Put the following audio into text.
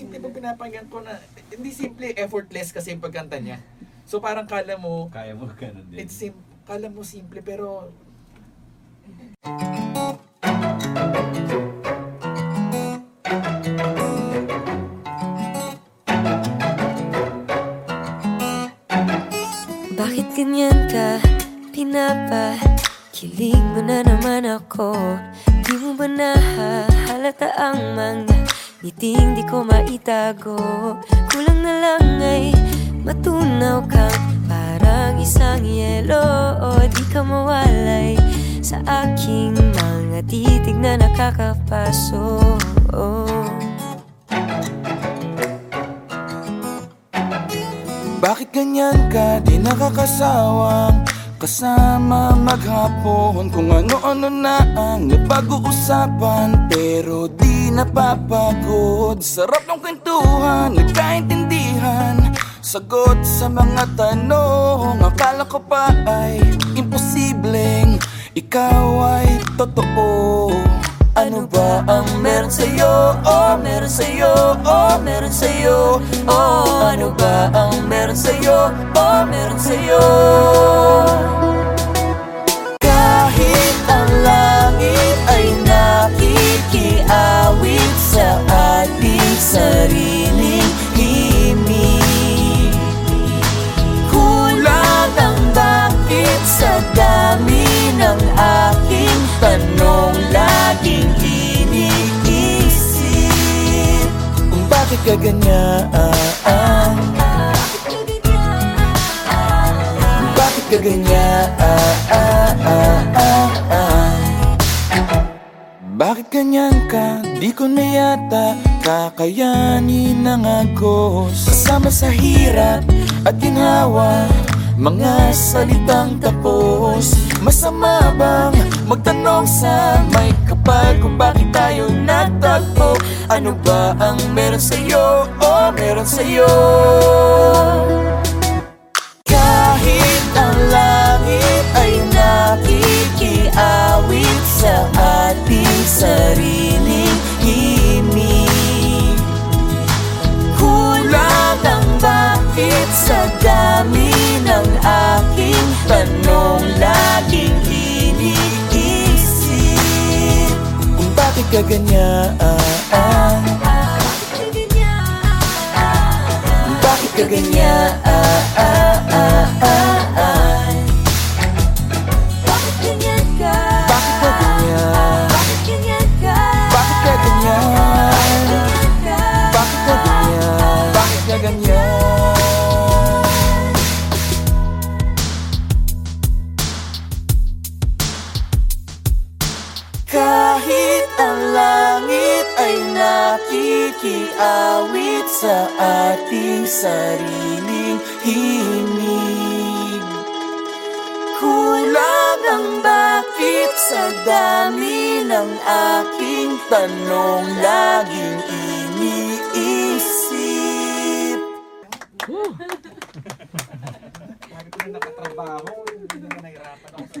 simple pag pinapakinggan ko na, hindi simple, effortless kasi yung pagkanta niya. So parang kala mo, Kaya mo ganun din. it's sim kala mo simple pero Bakit ganyan ka? Pinapa Kilig mo na naman ako Di mo ba nahahalata ang mga Ngiting di ko maitago. Kulang na lang ay matunaw kang Parang isang yelo O di ka mawalay. Sa aking mga titig na nakakapaso. Bakit ganyan ka, di nakakasawang Kasama maghapon Kung ano-ano na ang napag-uusapan Pero di napapagod. Sarap ng kwentuhan, nagkaintindihan. Sagot sa mga tanong Akala ko pa ay imposibleng Ikaw ay totoo ano ba ang meron sa'yo? Oh, meron sa'yo Oh, meron sa'yo Oh, ano ba ang meron sa'yo? Oh, meron sa'yo ka ganyan. Bakit ka Bakit ganyan ka? Di ko na yata kakayanin ang agos. Kasama sa hirap at ginhawa Mga salitang tapos Masama bang magtanong sa may kapal Kung bakit tayo natagpo Ano ba ang meron sa'yo? Oh, meron sa'yo kahit ang langit ay nakikiawit sa ating sariling bakit sa dami ng aking tanong laging iniisip Kung bakit ka ganyan pakiawit sa ating sariling himig. Kulang ang bakit sa dami ng aking tanong laging iniisip. Lagi ko na nakatrabaho, hindi na nahirapan ako sa